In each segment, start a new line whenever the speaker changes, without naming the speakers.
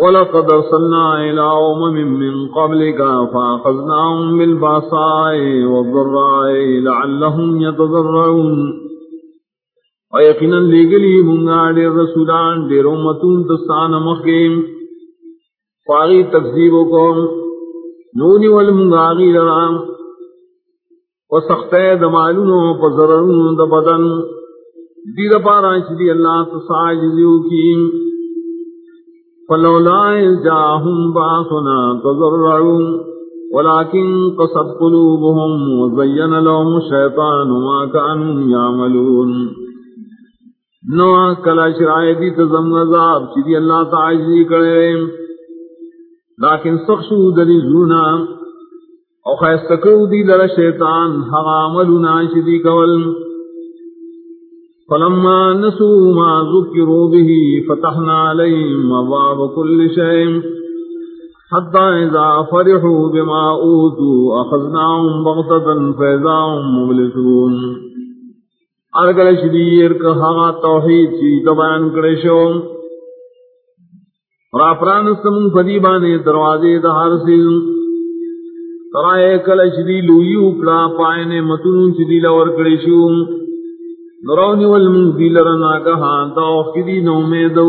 ولقد ارسلنا الى امم من قبلك فاخذناهم بالباساء والضراء لعلهم يتضرعون. ويقينا لغلي من غير الرسولان دير امتون تستان مخيم. فاغي تكذيبكم. نوني والمغاغي لرام. وسخته دمالونو پزررونو دبدن. دید پارا چلی اللہ تساجزیو کی فلولا جاہم باسنا تضرعون ولكن قصد قلوبهم وزين لهم الشيطان ما كانوا يعملون. نوا کلا شرائے دی تزم عذاب چیدی اللہ تعالی کرے لیکن سخشو دلی زونا او خیستکو دی لر شیطان حق عملنا شدی کول۔ فلما نسوا ما ذكروا به فتحنا عليهم أبواب كل شيء حتى إذا فرحوا بما أوتوا أخذناهم بغتة فإذا هم مبلسون. ارگل شدیر کہا توحید چی تبان کرشو رافران سمون فدیبانے دروازے دہار سل ترائے کل شدی لوئی اکلا پائنے متنون چدی لور کرشو نرونی والمنزی لرنا کہاں کہا توقیدی نومیدو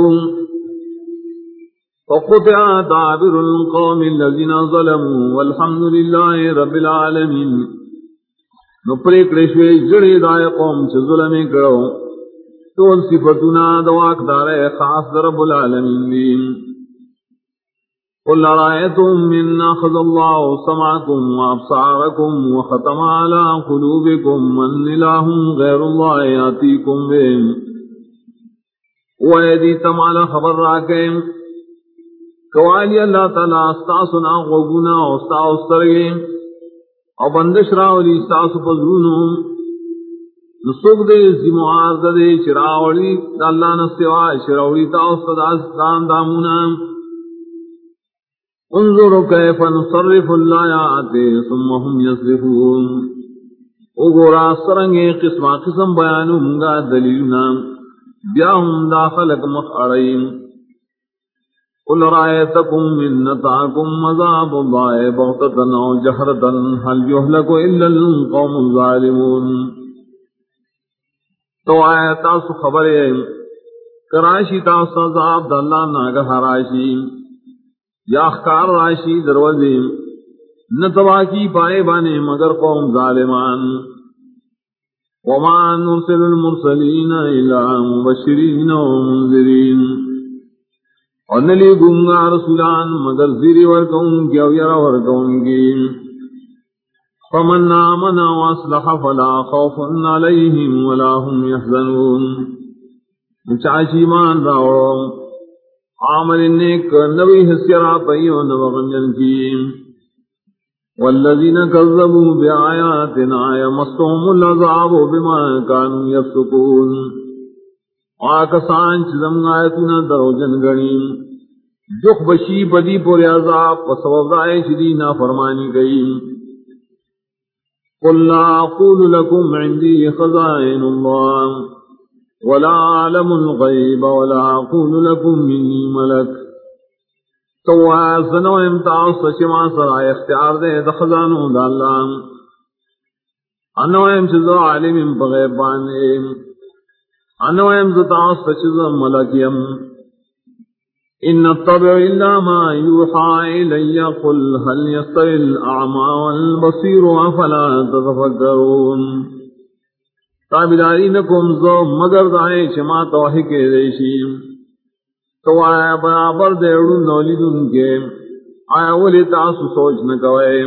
وقطع دابر القوم الذين ظلموا والحمد لله رب العالمين نپرے کرشوے جڑے دائے قوم چھ ظلمے کرو۔ تول صفتنا دواک دارے خاص رب العالمین دیم قل رأيتم من أخذ الله سمعكم وأبصاركم وختم على قلوبكم من إله غير الله يأتيكم به ويدي تمال خبر راكم کوالی اللہ تعالیٰ استاسنا غوگنا استاس ترگے او بندش راولی استاس پزرونو نسوک دے زمعار دے چراولی دا اللہ نسوا شراولی تاس تداستان دامونا انظر كيف نصرف الآيات ثم هم يصرفون وګورا سرنګې قسمه قسم بیانو مونږه دلیلنا. بیا هم داخلك مخړیم قل رأيتكم من نتاكم مذاب الله بغتة أو جهرة هل يهلك إلا القوم الظالمون. تو آیا تاسو خبریں. کراشی تاسو عذاب داللہ ناگہ راشی یا اخکار راشی دروازے، نہ تبا کی پائے بانے مگر قوم ظالمان۔ وما نرسل المرسلین الى مبشرین و منذرین۔ اور نلی گنگا رسولان مگر زیری ورکون کی او یرا ورکون کی فمن آمنا واصلح فلا خوف علیہم ولا هم يحزنون مچاشی مان راوڑوں عامل نیک نبی حسیرا پیو نبغن جنکی والذین کذبوا بآیاتنا یمستهم العذاب بما كانوا یفسقون۔ آکسان چزم آیتنا درو جنگنی جخ بشی بدی پوری عذاب و سبب دائے شدینا فرمانی گئی۔ قل لا اقول لكم عندي خزائن الله ولا عالم الغيب ولا أقول لكم مني ملك. تو آسنو امتاز سچما سرا اختیار دے دخزانو دا اللہ انو ام چیزو عالم بغیب بانے انو ام زتاز سچیزو ملکیم ان الطبع الا ما يوحى الي قل هل يستوي الاعمى والبصير افلا تتفكرون تابداری نکم زو مگر دائیں شما توحی کے ریشیم تو آیا برابر دیڑو نولید ان کے۔ آیا ولی تاسو سوچ نکوئے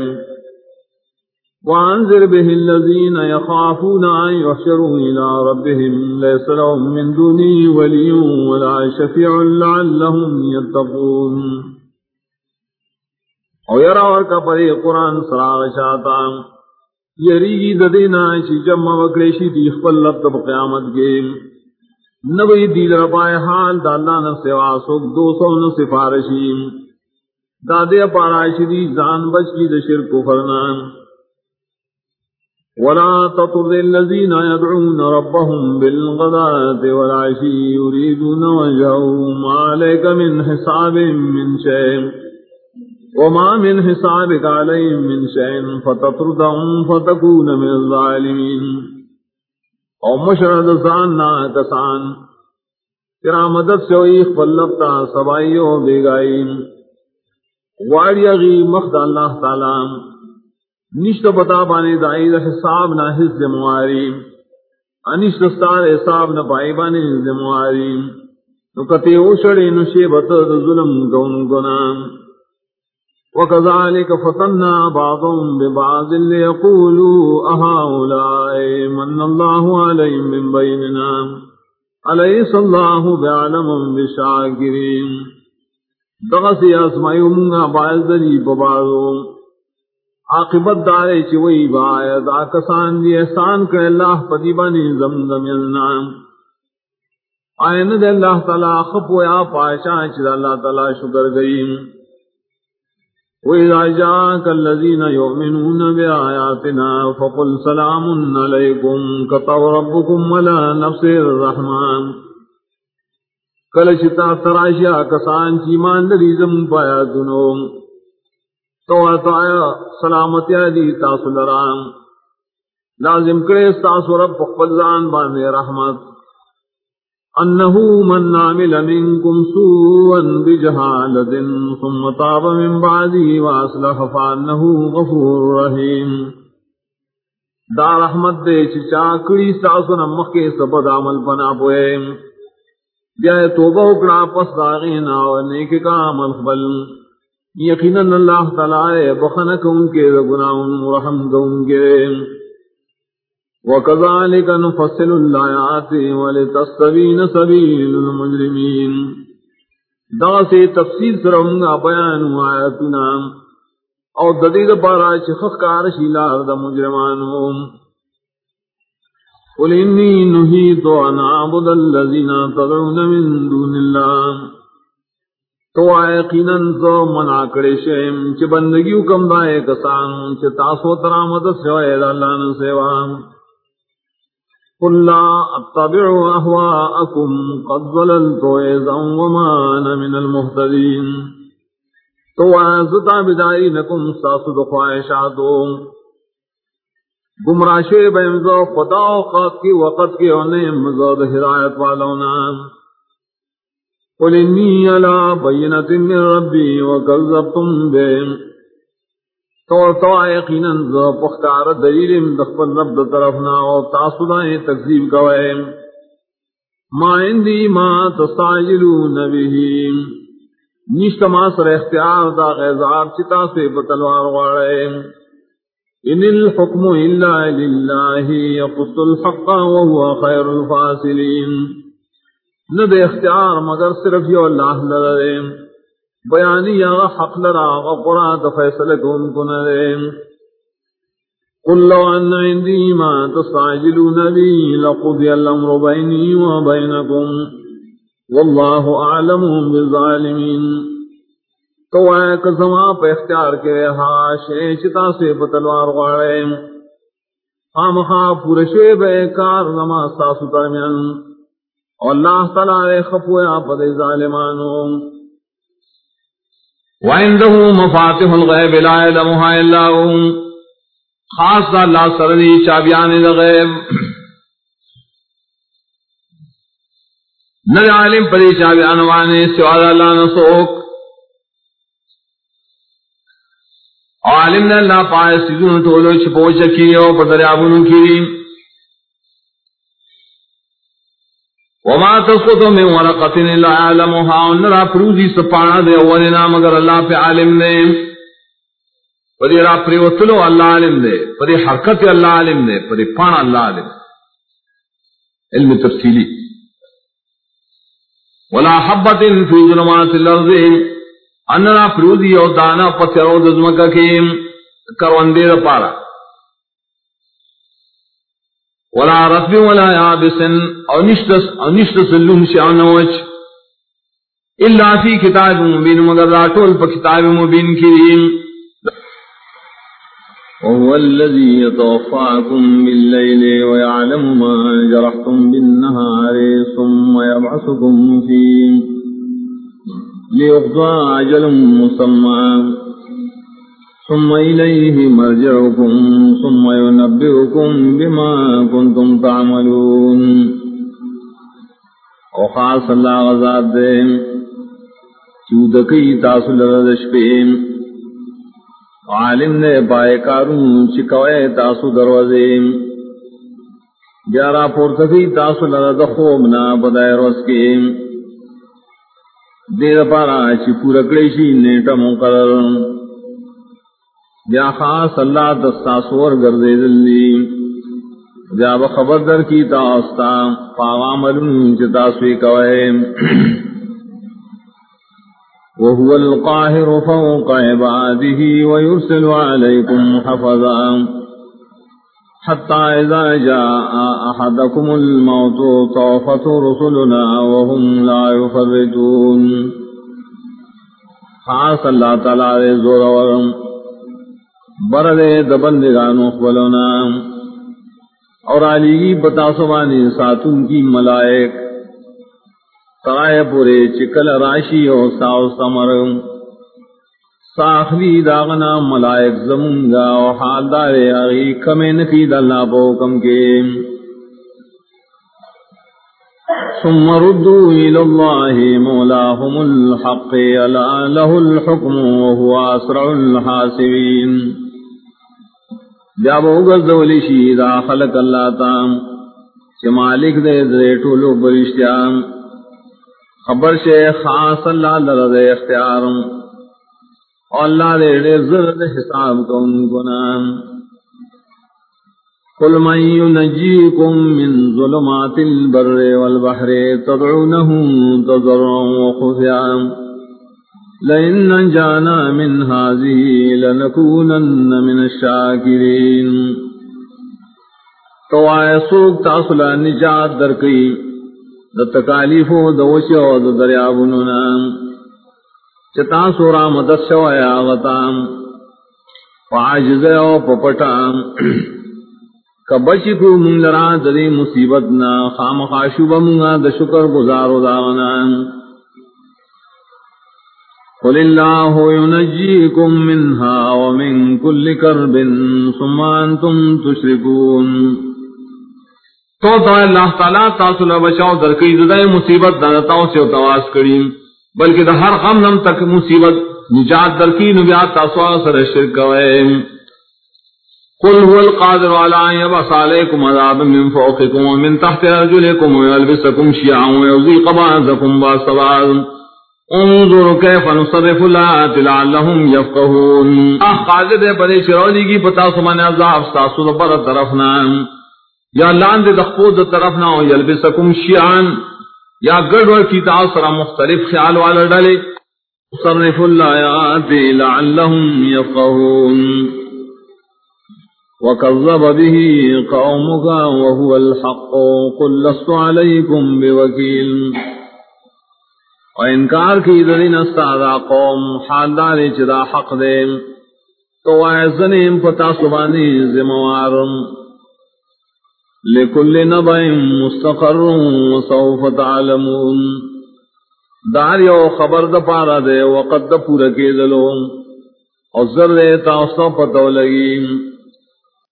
وانذر به الذين يخافون ان يحشروا الى ربهم ليس لهم من دونه ولي ولا شفيع لعلهم يتقون او يرى ورك پری قرآن سراغ شاتا یریگی ددینا چی جمع وکڑیشی دی خپل لب تب قیامت کے۔ نوی دیل رپائے حال دالا نہ سوک دو سو نہ دادے پارائشی دی زان بچ کی د شرک ولا تطر الذين يدعون ربهم بالغداة والعشي يريدون وجهه ما عليك من حساب من شيء وما من حسابك عليهم من شيء فتطردهم فتكون من الظالمين. او مشرد زاننا کسان، تیرا مدد سے ہوئی خلقتا سبائیوں بیگائیم واری اغی مخد اللہ تعالی۔ نشت بتا بانے دائی دا حساب نہ حس زمواری انشت ستار حساب نہ پائی بانے زمواری نو کتے اوشڑے نشے بتا دا ظلم کون گنا وكذلك فتنا بعضهم ببعض ليقولوا أهؤلاء من الله عليهم من بيننا؟ أليس الله بعلم بالشاكرين دغسي أسمعهم بعض ذلك ببعضهم. عاقبت دارے چی وی آکسان دی احسان کر اللہ پتی زمزم یلنام آئین دے اللہ تعالی خفو یا پاشا چی اللہ تعالی شکر گئیم. وَإِذَا جَاءَكَ الَّذِينَ يُؤْمِنُونَ بِآيَاتِنَا فَقُلْ سَلَامٌ عَلَيْكُمْ كَتَبَ رَبُّكُمْ عَلَى نَفْسِهِ الرَّحْمَةِ کل چتا تراشیا کسان چی مان دریزم پایا دنوں تو اتایا سلامتی دی تاسو لرام لازم کرے تاسو رب خپل ځان رحمت انه من عمل منكم سوءا بجهاله ثم تاب من بعده واصلح فانه غفور رحيم. دا رحمت دے چې چا کړي تاسو نه مخکې سبد عمل بنا پوي بیا توبه وکړه پس داغینا او نیک کا عمل خپل یقینا اللہ تعالی بخنک ان کے گناہوں رحم ان کے وكذلك نفصل الآيات ولتستبين سبيل المجرمين دا سے تفصیل سرنگا بیان آیاتنا او ددید بارا چخخ کارشی لار دا مجرمانهم قل انی نهیت ان عبد الذین تدعون من دون اللہ تو آئے یقیناً زو منا کڑے شیم چ بندگی کم دائے کسان چ تاسو ترا مدد سوائے اللہ نے سیوا قل لا قد وما من المهتدين تو بدائی نکم گمراہ خدا وقت کی وقت کی ہونے مزود ہدایت والونا قل انی علا بینت من ربی وکذبتم بیم تو تو پختار دلیل دخل رب طرفنا او تاسو تکذیب کوئے۔ ما ما تستعجلون نشت ما سر اختیار دا غیظار چتا سے بتلوار غاڑے ان الحکم الا للہ یقص الحق وهو خیر الفاصلین۔ نہ دے اختیار مگر صرف یو اللہ لرے۔ بیانی یا حق لرا قرآن تو فیصلے کون کو قل لو ان عندي ما تستعجلون به لقضي الامر بيني وبينكم والله اعلم بالظالمين۔ تو اے کزما پہ اختیار کے ہا شے چتا سے بتلوار غاڑے ہم ہاں پورے شے بے کار نماز تاسو درمیان۔ اللہ تعالی خفو یا پد ظالمانو
وعنده مفاتح الغیب لا يعلمها الا هو۔ خاص اللہ سردی چابیان الغیب نہ عالم پری چابیان وانے سوا اللہ نسوک عالم نے اللہ پائے سیدون ٹولو چھپو چکی اور پر دریابونو کی۔ وما تسقط من ورقة إلا يعلمها. ونرى پروزی سپانا دے ولنا مگر اللہ پہ عالم نے پدی را پریوتلو اللہ عالم دے. پدی حرکت اللہ عالم دے. پدی پانا اللہ عالم علم تفصیلی. ولا حبت فی ظلمات الارض. انرا پروزی او دانا پترو دزمکا کیم کروندے دا پارا. ولا رطب ولا يابس. او نشتس او نشتس اللهم شانوچ الا في كتاب مبين مگر راتول په کتاب مبين کې
وهو الذي يتوفاكم بالليل ويعلم ما جرحتم بالنهار ثم يبعثكم فيه ليقضى عجل مسمى. ثم إليه مرجعكم، ثم ينبئكم بما كنتم تعملون. وخاص الله غزاد دين چودکی تاسل ردشپیم عالم نے پائے کارون چکوئے تاسو دروازے۔ بیارا پورتکی تاسو لرد خوبنا بدائے روز کے۔ دیر پارا چی پورکڑیشی نیٹا مقرر۔ بیا خاص اللہ دستاسور گردے دلی بیا بخبر در کی تاستا پاغاملن چتاسوی کوئے. وهو القاهر فوق عباده ويرسل عليكم حفظا. حتى إذا جاء أحدكم الموت طوفت رسلنا وهم لا يفرجون خاص اللہ تعالی زور ورم برد دبندگان اخبلنا اور علی بتا سبانی ساتن کی ملائک۔ سرائے پورے چکل راشی او ساو سمر۔ ساخلی داغنا ملائک زمونگا او حال دارے اغی کمی نکید اللہ پو کم کے۔ ثم ردوا الى الله مولاهم الحق، الا له الحكم وهو اسرع الحاسبين بیا جاب وغزولی شی دا خلق اللہ تام. چ مالک دے دے ټولو برشتیام خبر سے خاص اللہ لرد اختیار اللہ دے دے زرد حساب کن کنام قل من ينجيكم من ظلمات البر والبحر تدعونه تضرعا وخفيا. لئن نجانا من هذه لنكونن من الشاكرين تو آئے سوک تاصلہ نجات در درکی د تکالیفو، د وشو د دریابونو نام چتا سورا مدد شو یا غتام فعجز او پپټام کبچی کو مونږ لرا، د دې مصیبت نا خامخاشو بمونږه د شکر گزارو داونا قل الله ينجيكم منها ومن كل كرب ثم انتم تشركون.
تو تو اللہ تعالیٰ تاسو نہ بچاؤ در کئی زدائے مصیبت دانتاؤں سے تواز کریم، بلکہ دا ہر غم نم تک مصیبت نجات در کی نبیات تاسو سر شرک ویم قل هو القادر على يبعث عليكم عذابا من فوقكم ومن تحت ارجلكم ويلبسكم شيعا ويذيق بعضكم بعض انظر كيف نصرف الآيات لعلهم يفقهون. اخ قادر دے پدے چرولی کی پتا سمانے عذاب ستاسو پر طرفنا یا لاند دخپو د طرف نہ ہو یلبسکم شیعان یا گڑ کی تاثر مختلف خیال والا ڈالے صرف الآیات لعلهم يفقهون. وكذب به قومك وهو الحق. قل لست عليكم بوكيل وانکار کی دین استادا قوم حال دار چدا حق دے۔ تو ایزنیم پتا سبانی ذموارم لکل نبع مستقر وسوف تعلمون۔ دار یو خبر د پارا دے، وقت د پورا کے دلو اور ذر دے تاسو پتو لگی